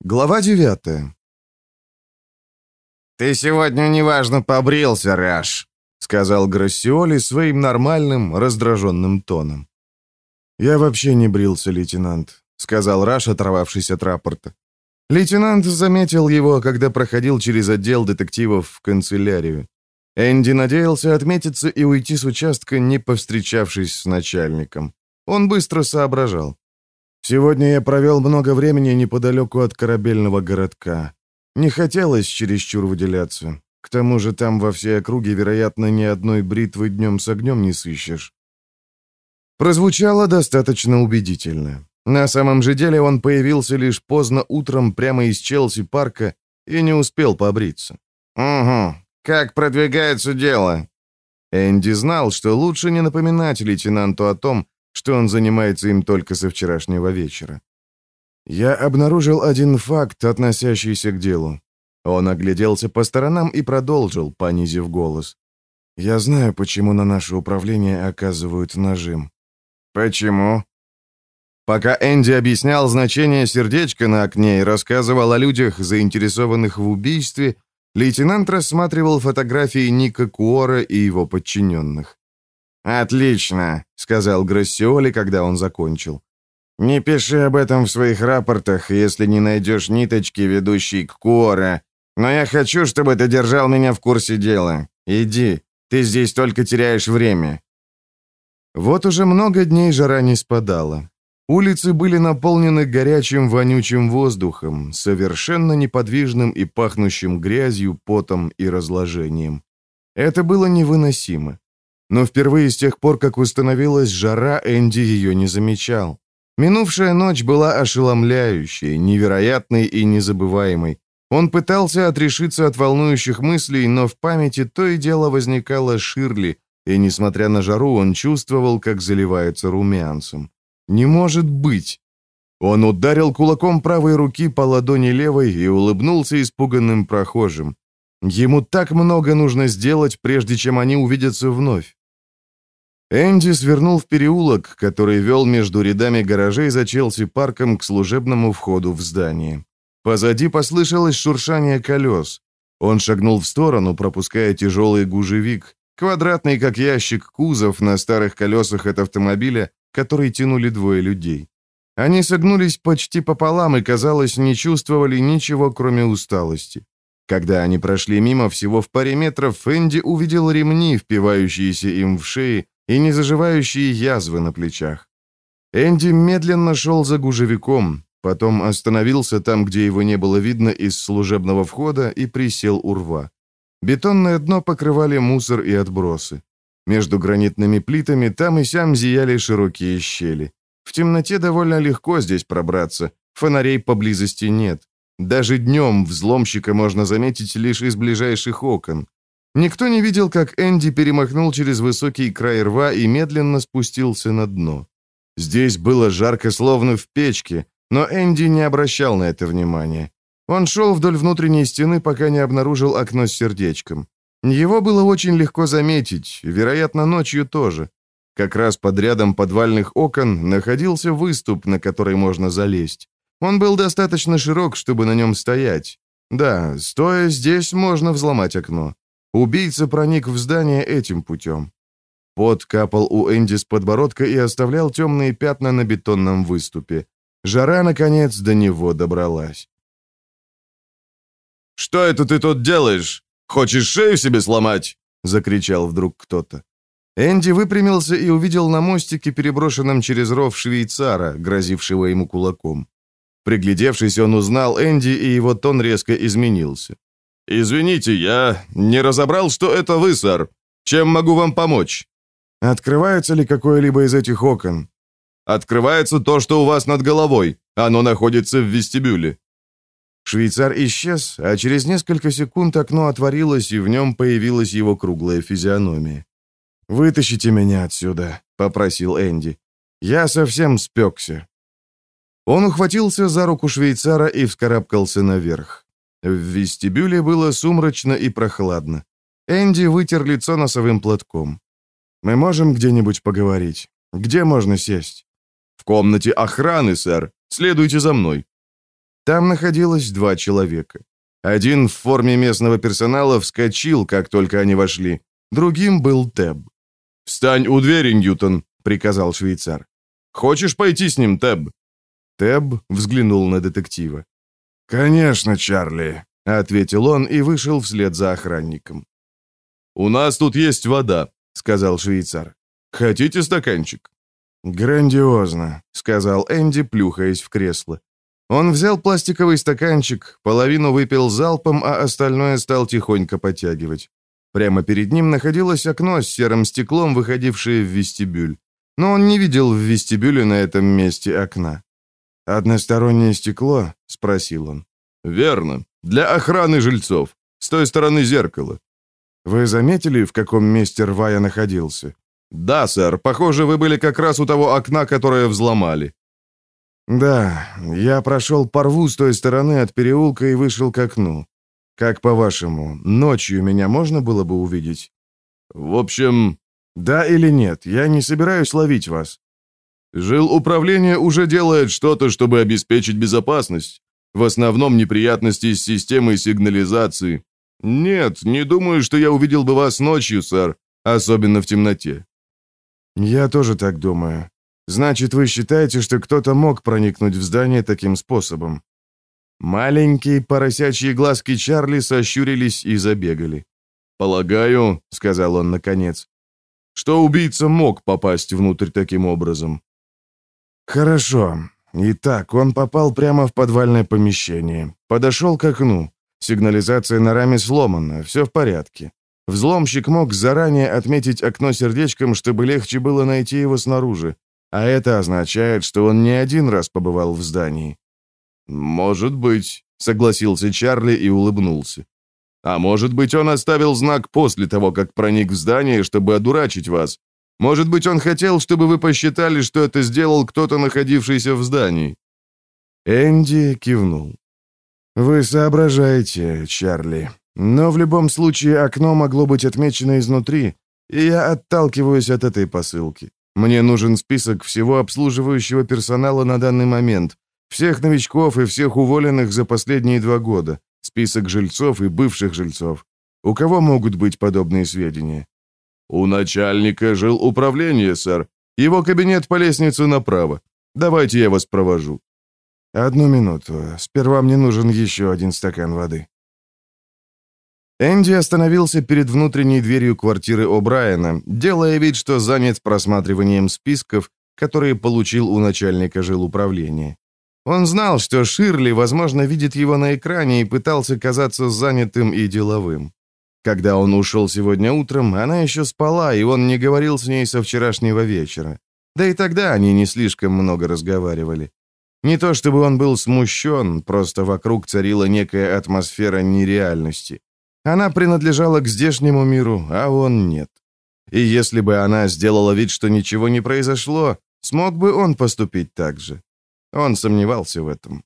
Глава девятая. «Ты сегодня неважно побрился, Раш», — сказал Грассиоли своим нормальным, раздраженным тоном. «Я вообще не брился, лейтенант», — сказал Раш, оторвавшись от рапорта. Лейтенант заметил его, когда проходил через отдел детективов в канцелярию. Энди надеялся отметиться и уйти с участка, не повстречавшись с начальником. Он быстро соображал. «Сегодня я провел много времени неподалеку от корабельного городка. Не хотелось чересчур выделяться. К тому же там во всей округе, вероятно, ни одной бритвы днем с огнем не сыщешь». Прозвучало достаточно убедительно. На самом же деле он появился лишь поздно утром прямо из Челси-парка и не успел побриться. «Угу. Как продвигается дело?» Энди знал, что лучше не напоминать лейтенанту о том, что он занимается им только со вчерашнего вечера. Я обнаружил один факт, относящийся к делу. Он огляделся по сторонам и продолжил, понизив голос. «Я знаю, почему на наше управление оказывают нажим». «Почему?» Пока Энди объяснял значение сердечка на окне и рассказывал о людях, заинтересованных в убийстве, лейтенант рассматривал фотографии Ника Куора и его подчиненных. «Отлично», — сказал Грассиоли, когда он закончил. «Не пиши об этом в своих рапортах, если не найдешь ниточки, ведущей к Куора. Но я хочу, чтобы ты держал меня в курсе дела. Иди, ты здесь только теряешь время». Вот уже много дней жара не спадала. Улицы были наполнены горячим вонючим воздухом, совершенно неподвижным и пахнущим грязью, потом и разложением. Это было невыносимо. Но впервые с тех пор, как установилась жара, Энди ее не замечал. Минувшая ночь была ошеломляющей, невероятной и незабываемой. Он пытался отрешиться от волнующих мыслей, но в памяти то и дело возникала Ширли, и, несмотря на жару, он чувствовал, как заливается румянцем. «Не может быть!» Он ударил кулаком правой руки по ладони левой и улыбнулся испуганным прохожим. Ему так много нужно сделать, прежде чем они увидятся вновь. Энди свернул в переулок, который вел между рядами гаражей за Челси-парком к служебному входу в здание. Позади послышалось шуршание колес. Он шагнул в сторону, пропуская тяжелый гужевик, квадратный, как ящик, кузов на старых колесах от автомобиля, который тянули двое людей. Они согнулись почти пополам и, казалось, не чувствовали ничего, кроме усталости. Когда они прошли мимо всего в паре метров, Энди увидел ремни, впивающиеся им в шеи, и незаживающие язвы на плечах. Энди медленно шел за гужевиком, потом остановился там, где его не было видно из служебного входа, и присел у рва. Бетонное дно покрывали мусор и отбросы. Между гранитными плитами там и сям зияли широкие щели. В темноте довольно легко здесь пробраться, фонарей поблизости нет. Даже днем взломщика можно заметить лишь из ближайших окон. Никто не видел, как Энди перемахнул через высокий край рва и медленно спустился на дно. Здесь было жарко, словно в печке, но Энди не обращал на это внимания. Он шел вдоль внутренней стены, пока не обнаружил окно с сердечком. Его было очень легко заметить, вероятно, ночью тоже. Как раз под рядом подвальных окон находился выступ, на который можно залезть. Он был достаточно широк, чтобы на нем стоять. Да, стоя здесь, можно взломать окно. Убийца проник в здание этим путем. Пот капал у Энди с подбородка и оставлял темные пятна на бетонном выступе. Жара, наконец, до него добралась. «Что это ты тут делаешь? Хочешь шею себе сломать?» — закричал вдруг кто-то. Энди выпрямился и увидел на мостике, переброшенном через ров швейцара, грозившего ему кулаком. Приглядевшись, он узнал Энди, и его тон резко изменился. «Извините, я не разобрал, что это вы, сэр. Чем могу вам помочь?» «Открывается ли какое-либо из этих окон?» «Открывается то, что у вас над головой. Оно находится в вестибюле». Швейцар исчез, а через несколько секунд окно отворилось, и в нем появилась его круглая физиономия. «Вытащите меня отсюда», — попросил Энди. «Я совсем спекся». Он ухватился за руку швейцара и вскарабкался наверх. В вестибюле было сумрачно и прохладно. Энди вытер лицо носовым платком. «Мы можем где-нибудь поговорить? Где можно сесть?» «В комнате охраны, сэр. Следуйте за мной». Там находилось два человека. Один в форме местного персонала вскочил, как только они вошли. Другим был Теб. «Встань у двери, Ньютон», — приказал швейцар. «Хочешь пойти с ним, Теб?» Теб взглянул на детектива. «Конечно, Чарли», — ответил он и вышел вслед за охранником. «У нас тут есть вода», — сказал швейцар. «Хотите стаканчик?» «Грандиозно», — сказал Энди, плюхаясь в кресло. Он взял пластиковый стаканчик, половину выпил залпом, а остальное стал тихонько подтягивать. Прямо перед ним находилось окно с серым стеклом, выходившее в вестибюль. Но он не видел в вестибюле на этом месте окна. «Одностороннее стекло?» — спросил он. «Верно. Для охраны жильцов. С той стороны зеркала». «Вы заметили, в каком месте рва я находился?» «Да, сэр. Похоже, вы были как раз у того окна, которое взломали». «Да, я прошел по рву с той стороны от переулка и вышел к окну. Как по-вашему, ночью меня можно было бы увидеть?» «В общем...» «Да или нет, я не собираюсь ловить вас». «Жил управление уже делает что-то, чтобы обеспечить безопасность. В основном неприятности с системой сигнализации. Нет, не думаю, что я увидел бы вас ночью, сэр, особенно в темноте». «Я тоже так думаю. Значит, вы считаете, что кто-то мог проникнуть в здание таким способом?» Маленькие поросячьи глазки Чарли сощурились и забегали. «Полагаю», — сказал он наконец, — «что убийца мог попасть внутрь таким образом». «Хорошо. Итак, он попал прямо в подвальное помещение. Подошел к окну. Сигнализация на раме сломана, все в порядке. Взломщик мог заранее отметить окно сердечком, чтобы легче было найти его снаружи. А это означает, что он не один раз побывал в здании. «Может быть», — согласился Чарли и улыбнулся. «А может быть, он оставил знак после того, как проник в здание, чтобы одурачить вас. Может быть, он хотел, чтобы вы посчитали, что это сделал кто-то, находившийся в здании». Энди кивнул. «Вы соображаете, Чарли. Но в любом случае окно могло быть отмечено изнутри, и я отталкиваюсь от этой посылки. Мне нужен список всего обслуживающего персонала на данный момент, всех новичков и всех уволенных за последние два года, список жильцов и бывших жильцов. У кого могут быть подобные сведения? У начальника жил управление, сэр. Его кабинет по лестнице направо. Давайте я вас провожу. Одну минуту. Сперва мне нужен еще один стакан воды. Энди остановился перед внутренней дверью квартиры О'Брайена, делая вид, что занят просматриванием списков, которые получил у начальника жилуправления. Он знал, что Ширли, возможно, видит его на экране и пытался казаться занятым и деловым. Когда он ушел сегодня утром, она еще спала, и он не говорил с ней со вчерашнего вечера. Да и тогда они не слишком много разговаривали. Не то чтобы он был смущен, просто вокруг царила некая атмосфера нереальности. Она принадлежала к здешнему миру, а он нет. И если бы она сделала вид, что ничего не произошло, смог бы он поступить так же? Он сомневался в этом.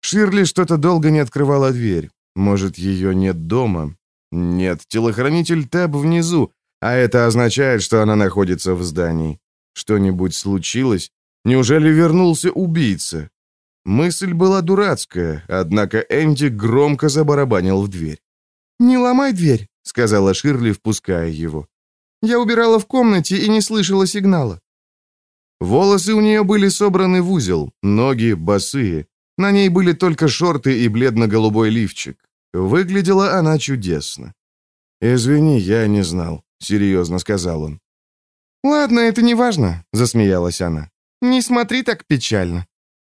Ширли что-то долго не открывала дверь. Может, ее нет дома? Нет, телохранитель Тэб внизу, а это означает, что она находится в здании. Что-нибудь случилось? Неужели вернулся убийца? Мысль была дурацкая, однако Энди громко забарабанил в дверь. «Не ломай дверь», — сказала Ширли, впуская его. «Я убирала в комнате и не слышала сигнала». Волосы у нее были собраны в узел, ноги босые. На ней были только шорты и бледно-голубой лифчик. Выглядела она чудесно. «Извини, я не знал», — серьезно сказал он. «Ладно, это не важно», — засмеялась она. «Не смотри так печально».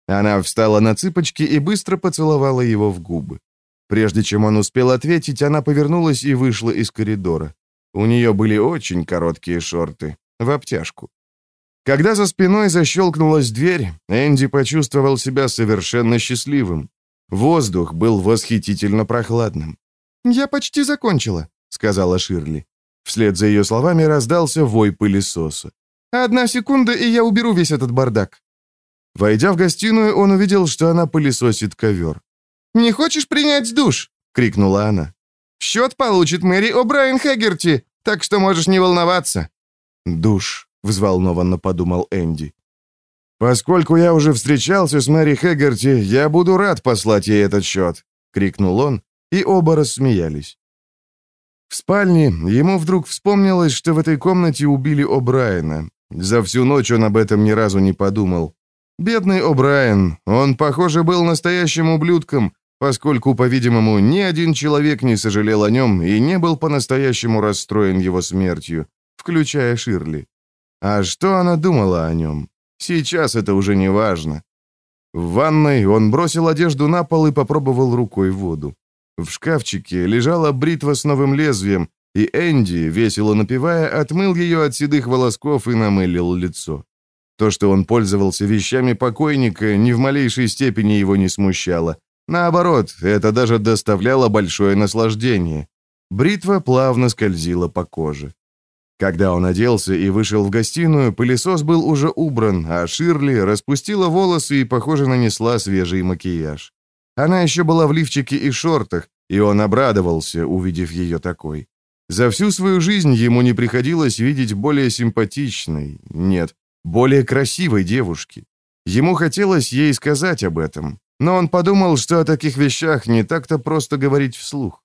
Она встала на цыпочки и быстро поцеловала его в губы. Прежде чем он успел ответить, она повернулась и вышла из коридора. У нее были очень короткие шорты, в обтяжку. Когда за спиной защелкнулась дверь, Энди почувствовал себя совершенно счастливым. Воздух был восхитительно прохладным. «Я почти закончила», — сказала Ширли. Вслед за ее словами раздался вой пылесоса. «Одна секунда, и я уберу весь этот бардак». Войдя в гостиную, он увидел, что она пылесосит ковер. «Не хочешь принять душ?» — крикнула она. «Счет получит Мэри О'Брайен Хэггерти, так что можешь не волноваться». «Душ», — взволнованно подумал Энди. «Поскольку я уже встречался с Мэри Хэггерти, я буду рад послать ей этот счет», — крикнул он, и оба рассмеялись. В спальне ему вдруг вспомнилось, что в этой комнате убили О'Брайена. За всю ночь он об этом ни разу не подумал. Бедный О'Брайен, он, похоже, был настоящим ублюдком, поскольку, по-видимому, ни один человек не сожалел о нем и не был по-настоящему расстроен его смертью, включая Ширли. А что она думала о нем? Сейчас это уже не важно. В ванной он бросил одежду на пол и попробовал рукой воду. В шкафчике лежала бритва с новым лезвием, и Энди, весело напевая, отмыл ее от седых волосков и намылил лицо. То, что он пользовался вещами покойника, ни в малейшей степени его не смущало. Наоборот, это даже доставляло большое наслаждение. Бритва плавно скользила по коже. Когда он оделся и вышел в гостиную, пылесос был уже убран, а Ширли распустила волосы и, похоже, нанесла свежий макияж. Она еще была в лифчике и шортах, и он обрадовался, увидев ее такой. За всю свою жизнь ему не приходилось видеть более симпатичной, нет, более красивой девушки. Ему хотелось ей сказать об этом, но он подумал, что о таких вещах не так-то просто говорить вслух.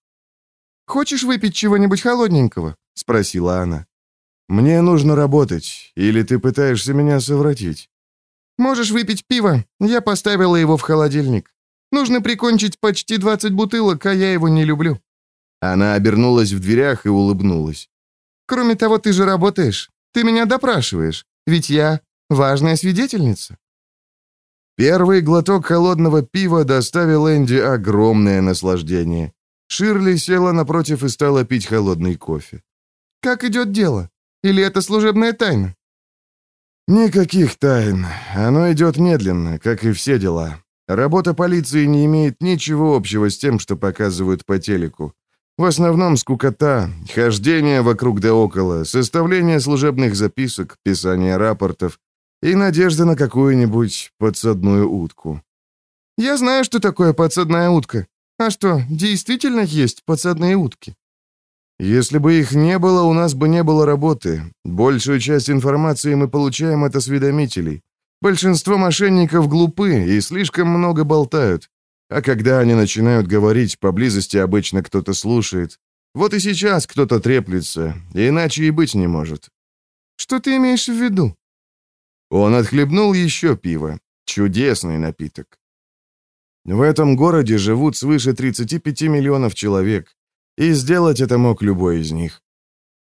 «Хочешь выпить чего-нибудь холодненького?» — спросила она. «Мне нужно работать, или ты пытаешься меня совратить?» «Можешь выпить пиво, я поставила его в холодильник. Нужно прикончить почти 20 бутылок, а я его не люблю». Она обернулась в дверях и улыбнулась. «Кроме того, ты же работаешь. Ты меня допрашиваешь. Ведь я важная свидетельница». Первый глоток холодного пива доставил Энди огромное наслаждение. Ширли села напротив и стала пить холодный кофе. «Как идет дело? Или это служебная тайна?» «Никаких тайн. Оно идет медленно, как и все дела. Работа полиции не имеет ничего общего с тем, что показывают по телеку. В основном скукота, хождение вокруг да около, составление служебных записок, писание рапортов и надежда на какую-нибудь подсадную утку. «Я знаю, что такое подсадная утка. А что, действительно есть подсадные утки?» Если бы их не было, у нас бы не было работы. Большую часть информации мы получаем от осведомителей. Большинство мошенников глупы и слишком много болтают. А когда они начинают говорить, поблизости обычно кто-то слушает. Вот и сейчас кто-то треплется, иначе и быть не может. Что ты имеешь в виду? Он отхлебнул еще пиво. Чудесный напиток. В этом городе живут свыше 35 миллионов человек. И сделать это мог любой из них.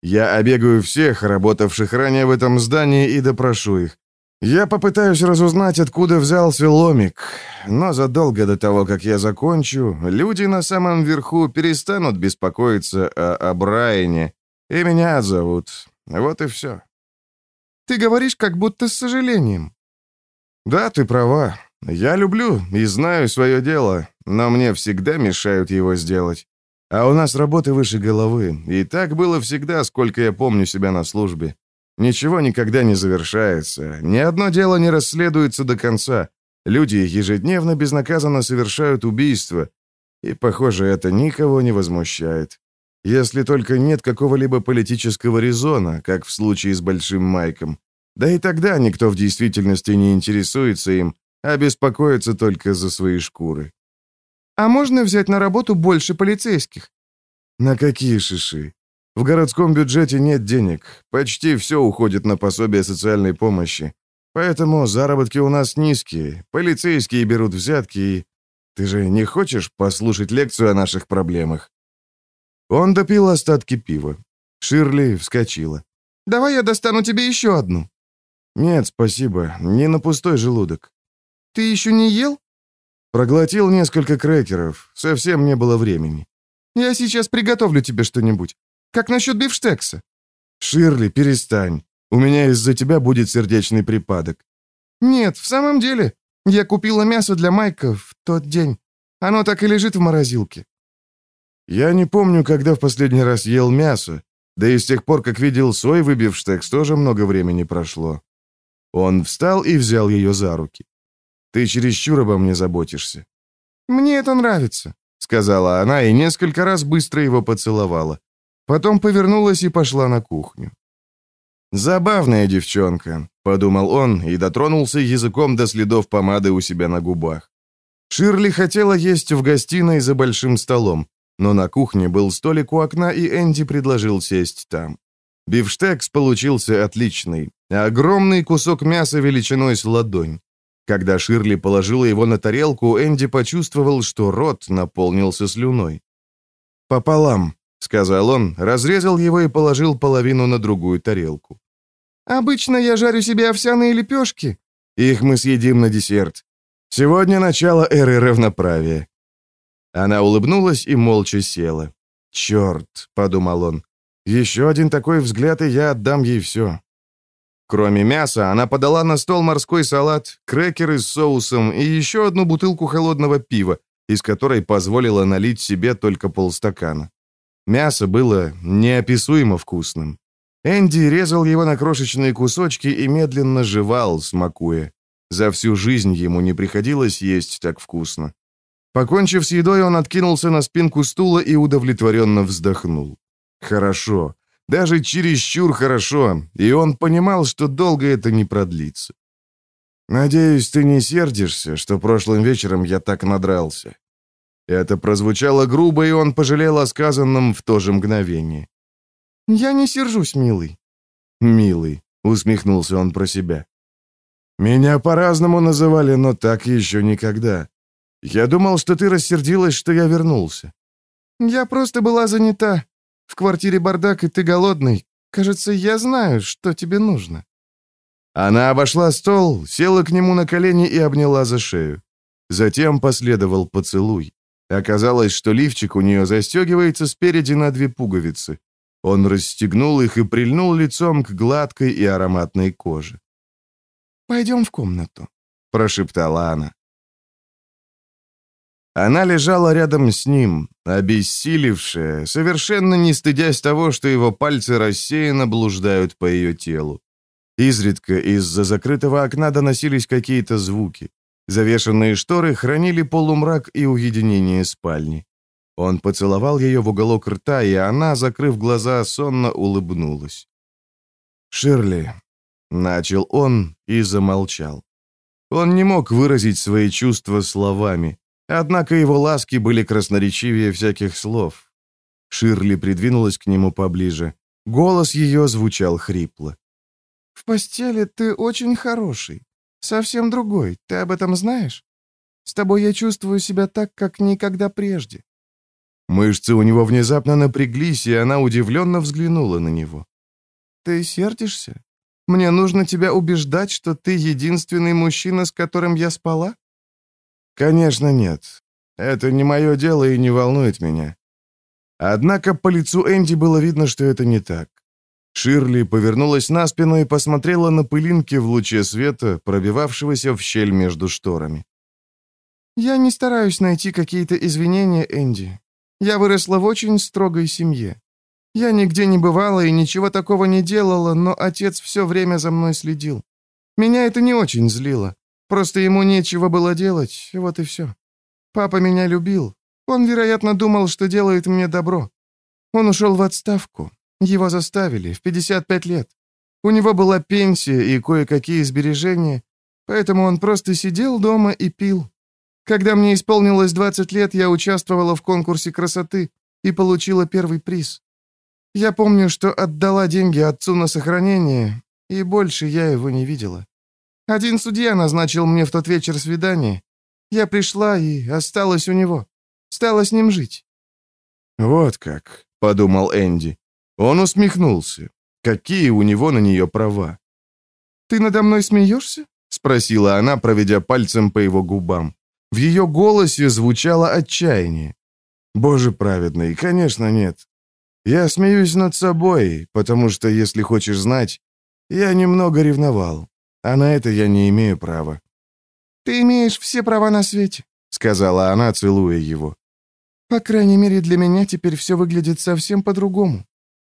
Я обегаю всех, работавших ранее в этом здании, и допрошу их. Я попытаюсь разузнать, откуда взялся ломик, но задолго до того, как я закончу, люди на самом верху перестанут беспокоиться о, о Брайане, и меня отзовут. Вот и все. Ты говоришь, как будто с сожалением. Да, ты права. Я люблю и знаю свое дело, но мне всегда мешают его сделать. А у нас работы выше головы, и так было всегда, сколько я помню себя на службе. Ничего никогда не завершается, ни одно дело не расследуется до конца. Люди ежедневно безнаказанно совершают убийства, и, похоже, это никого не возмущает. Если только нет какого-либо политического резона, как в случае с Большим Майком. Да и тогда никто в действительности не интересуется им, а беспокоится только за свои шкуры. А можно взять на работу больше полицейских? На какие шиши? В городском бюджете нет денег. Почти все уходит на пособие социальной помощи. Поэтому заработки у нас низкие. Полицейские берут взятки и... Ты же не хочешь послушать лекцию о наших проблемах?» Он допил остатки пива. Ширли вскочила. «Давай я достану тебе еще одну». «Нет, спасибо. Не на пустой желудок». «Ты еще не ел?» Проглотил несколько крекеров. Совсем не было времени. Я сейчас приготовлю тебе что-нибудь. Как насчет бифштекса?» «Ширли, перестань. У меня из-за тебя будет сердечный припадок». «Нет, в самом деле. Я купила мясо для Майка в тот день. Оно так и лежит в морозилке». «Я не помню, когда в последний раз ел мясо. Да и с тех пор, как видел соевый бифштекс, тоже много времени прошло». Он встал и взял ее за руки. Ты чересчур обо мне заботишься». «Мне это нравится», — сказала она и несколько раз быстро его поцеловала. Потом повернулась и пошла на кухню. «Забавная девчонка», — подумал он и дотронулся языком до следов помады у себя на губах. Ширли хотела есть в гостиной за большим столом, но на кухне был столик у окна, и Энди предложил сесть там. Бифштекс получился отличный. Огромный кусок мяса величиной с ладонь. Когда Ширли положила его на тарелку, Энди почувствовал, что рот наполнился слюной. «Пополам», — сказал он, разрезал его и положил половину на другую тарелку. «Обычно я жарю себе овсяные лепешки». «Их мы съедим на десерт. Сегодня начало эры равноправия». Она улыбнулась и молча села. «Черт», — подумал он, — «еще один такой взгляд, и я отдам ей все». Кроме мяса, она подала на стол морской салат, крекеры с соусом и еще одну бутылку холодного пива, из которой позволила налить себе только полстакана. Мясо было неописуемо вкусным. Энди резал его на крошечные кусочки и медленно жевал, смакуя. За всю жизнь ему не приходилось есть так вкусно. Покончив с едой, он откинулся на спинку стула и удовлетворенно вздохнул. «Хорошо. Даже чересчур хорошо, и он понимал, что долго это не продлится. «Надеюсь, ты не сердишься, что прошлым вечером я так надрался». Это прозвучало грубо, и он пожалел о сказанном в то же мгновение. «Я не сержусь, милый». «Милый», — усмехнулся он про себя. «Меня по-разному называли, но так еще никогда. Я думал, что ты рассердилась, что я вернулся». «Я просто была занята. В квартире бардак, и ты голодный. Кажется, я знаю, что тебе нужно». Она обошла стол, села к нему на колени и обняла за шею. Затем последовал поцелуй. Оказалось, что лифчик у нее застегивается спереди на две пуговицы. Он расстегнул их и прильнул лицом к гладкой и ароматной коже. «Пойдем в комнату», — прошептала она. Она лежала рядом с ним, обессилевшая, совершенно не стыдясь того, что его пальцы рассеянно блуждают по ее телу. Изредка из-за закрытого окна доносились какие-то звуки. Завешенные шторы хранили полумрак и уединение спальни. Он поцеловал ее в уголок рта, и она, закрыв глаза, сонно улыбнулась. «Ширли», — начал он и замолчал. Он не мог выразить свои чувства словами, Однако его ласки были красноречивее всяких слов. Ширли придвинулась к нему поближе. Голос ее звучал хрипло. «В постели ты очень хороший. Совсем другой. Ты об этом знаешь? С тобой я чувствую себя так, как никогда прежде». Мышцы у него внезапно напряглись, и она удивленно взглянула на него. «Ты сердишься? Мне нужно тебя убеждать, что ты единственный мужчина, с которым я спала?» «Конечно нет. Это не мое дело и не волнует меня». Однако по лицу Энди было видно, что это не так. Ширли повернулась на спину и посмотрела на пылинки в луче света, пробивавшегося в щель между шторами. «Я не стараюсь найти какие-то извинения, Энди. Я выросла в очень строгой семье. Я нигде не бывала и ничего такого не делала, но отец все время за мной следил. Меня это не очень злило. Просто ему нечего было делать, вот и все. Папа меня любил. Он, вероятно, думал, что делает мне добро. Он ушел в отставку. Его заставили в 55 лет. У него была пенсия и кое-какие сбережения, поэтому он просто сидел дома и пил. Когда мне исполнилось 20 лет, я участвовала в конкурсе красоты и получила первый приз. Я помню, что отдала деньги отцу на сохранение, и больше я его не видела. Один судья назначил мне в тот вечер свидание. Я пришла и осталась у него. Стала с ним жить». «Вот как», — подумал Энди. Он усмехнулся. Какие у него на нее права? «Ты надо мной смеешься?» — спросила она, проведя пальцем по его губам. В ее голосе звучало отчаяние. «Боже праведный, конечно, нет. Я смеюсь над собой, потому что, если хочешь знать, я немного ревновал. А на это я не имею права». «Ты имеешь все права на свете», — сказала она, целуя его. «По крайней мере, для меня теперь все выглядит совсем по-другому.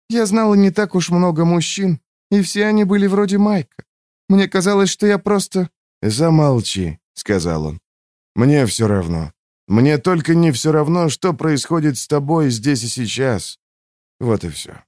Я знала не так уж много мужчин, и все они были вроде Майка. Мне казалось, что я просто...» «Замолчи», — сказал он. «Мне все равно. Мне только не все равно, что происходит с тобой здесь и сейчас. Вот и все».